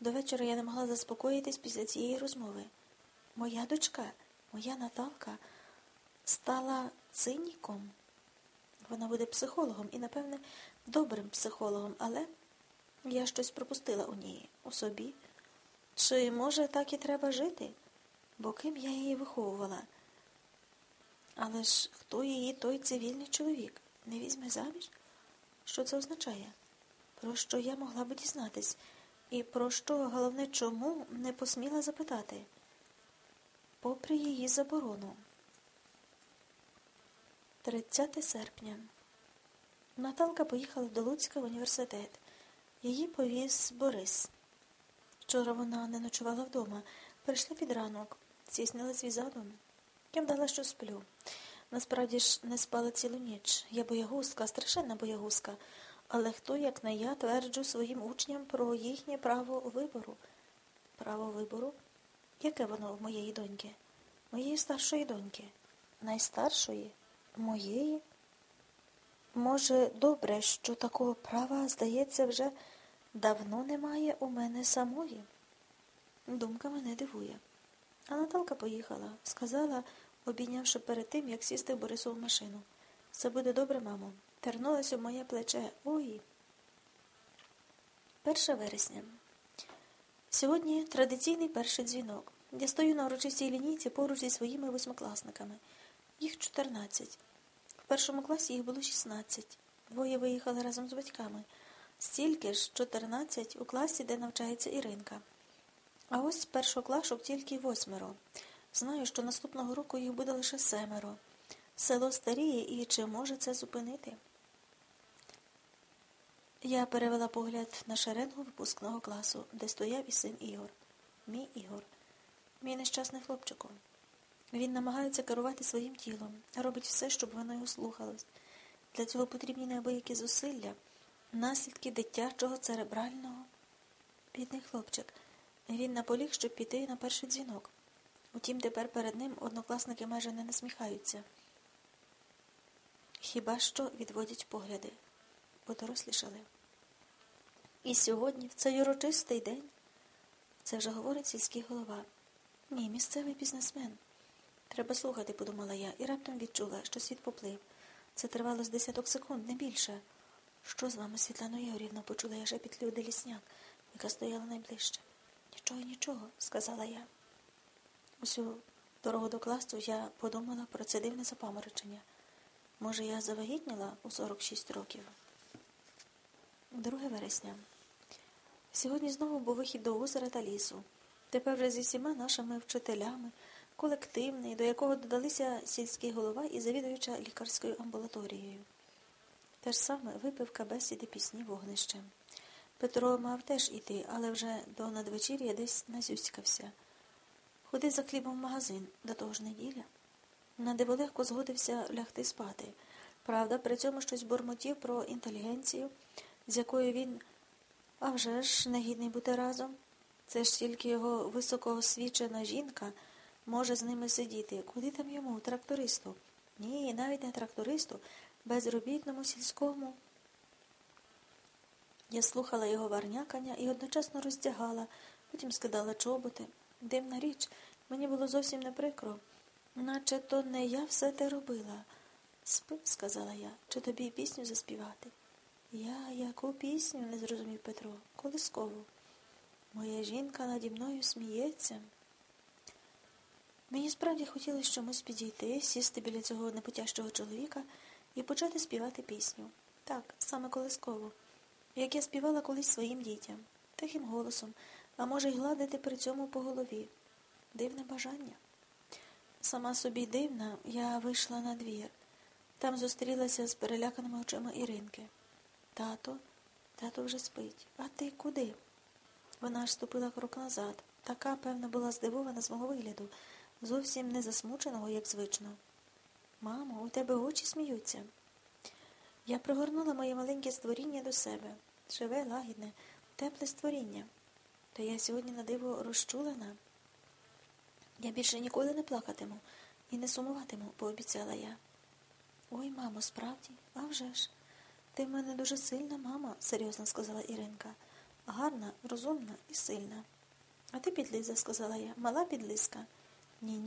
До вечора я не могла заспокоїтись після цієї розмови. Моя дочка, моя Наталка, стала циніком. Вона буде психологом і, напевне, добрим психологом, але я щось пропустила у ній, у собі. Чи, може, так і треба жити? Бо ким я її виховувала? Але ж хто її той цивільний чоловік? Не візьме заміж? Що це означає? Про що я могла би дізнатись? І про що, головне, чому не посміла запитати? Попри її заборону. 30 серпня. Наталка поїхала до Луцька в університет. Її повіз Борис. Вчора вона не ночувала вдома. Прийшла під ранок, здійснила свій задум. Я вдала, що сплю. Насправді ж не спала цілу ніч. Я боягузка, страшенна боягузка. Але хто, як не я, тверджу своїм учням про їхнє право вибору? Право вибору? Яке воно в моєї доньки? Моєї старшої доньки? Найстаршої? Моєї? Може, добре, що такого права, здається, вже давно немає у мене самої? Думка мене дивує. А Наталка поїхала, сказала, обійнявши перед тим, як сісти в Борисову машину. Все буде добре, мамо. Тернулася в моє плече. Ой. 1 вересня. Сьогодні традиційний перший дзвінок. Я стою на урочистій лінійці поруч зі своїми восьмикласниками. Їх 14. В першому класі їх було 16. Двоє виїхали разом з батьками. Стільки ж 14 у класі, де навчається Іринка. А ось з першого клашок тільки восьмеро. Знаю, що наступного року їх буде лише семеро. Село старіє і чи може це зупинити? Я перевела погляд на шеренгу випускного класу, де стояв і син Ігор. Мій Ігор, мій нещасний хлопчику. Він намагається керувати своїм тілом, робить все, щоб воно його слухалось. Для цього потрібні неабиякі зусилля, наслідки дитячого церебрального. Бідний хлопчик. Він наполіг, щоб піти на перший дзвінок. Утім, тепер перед ним однокласники майже не насміхаються. Хіба що відводять погляди, подорослішали. І сьогодні, в цей урочистий день, це вже говорить сільський голова. Ні, місцевий бізнесмен. Треба слухати, подумала я, і раптом відчула, що світ поплив. Це тривало з десяток секунд, не більше. Що з вами, Світлано Ігорівна, почула я шепіт Люди Лісняк, яка стояла найближче. Нічого, нічого, сказала я. Усю дорогу до класу я подумала про це дивне запаморочення. Може, я завагітніла у 46 років? 2 вересня. Сьогодні знову був вихід до озера та лісу. Тепер вже зі всіма нашими вчителями, колективний, до якого додалися сільський голова і завідуюча лікарською амбулаторією. Те ж саме випивка бесіди пісні вогнищем. Петро мав теж іти, але вже до надвечір'я десь назюськався. Ходив за хлібом в магазин, до того ж неділя. Надиво легко згодився лягти спати. Правда, при цьому щось бурмотів про інтелігенцію, з якою він, а вже ж, не гідний бути разом. Це ж тільки його високоосвічена жінка може з ними сидіти. Куди там йому, трактористу? Ні, навіть не трактористу, безробітному сільському. Я слухала його варнякання і одночасно роздягала, потім скидала чоботи. Дивна річ, мені було зовсім не прикро. Наче то не я все те робила. Спи, сказала я, чи тобі пісню заспівати? Я яку пісню? не зрозумів Петро. Колискову. Моя жінка наді мною сміється. Мені справді хотілося чомусь підійти, сісти біля цього непотящого чоловіка і почати співати пісню. Так, саме колискову, як я співала колись своїм дітям, тихим голосом, а може й гладити при цьому по голові. Дивне бажання. Сама собі дивна, я вийшла на двір. Там зустрілася з переляканими очима Іринки. Тато, тато вже спить. А ти куди? Вона аж ступила крок назад. Така, певно, була здивована з мого вигляду, зовсім не засмученого, як звично. Мамо, у тебе очі сміються. Я пригорнула моє маленьке створіння до себе. Живе, лагідне, тепле створіння. То я сьогодні на диво розчулена. Я більше ніколи не плакатиму і не сумуватиму, пообіцяла я. Ой, мамо, справді, а вже ж. Ти в мене дуже сильна, мама, серйозно сказала Іринка. гарна, розумна і сильна. А ти підлиза, сказала я, мала підлизка. Ні, ні,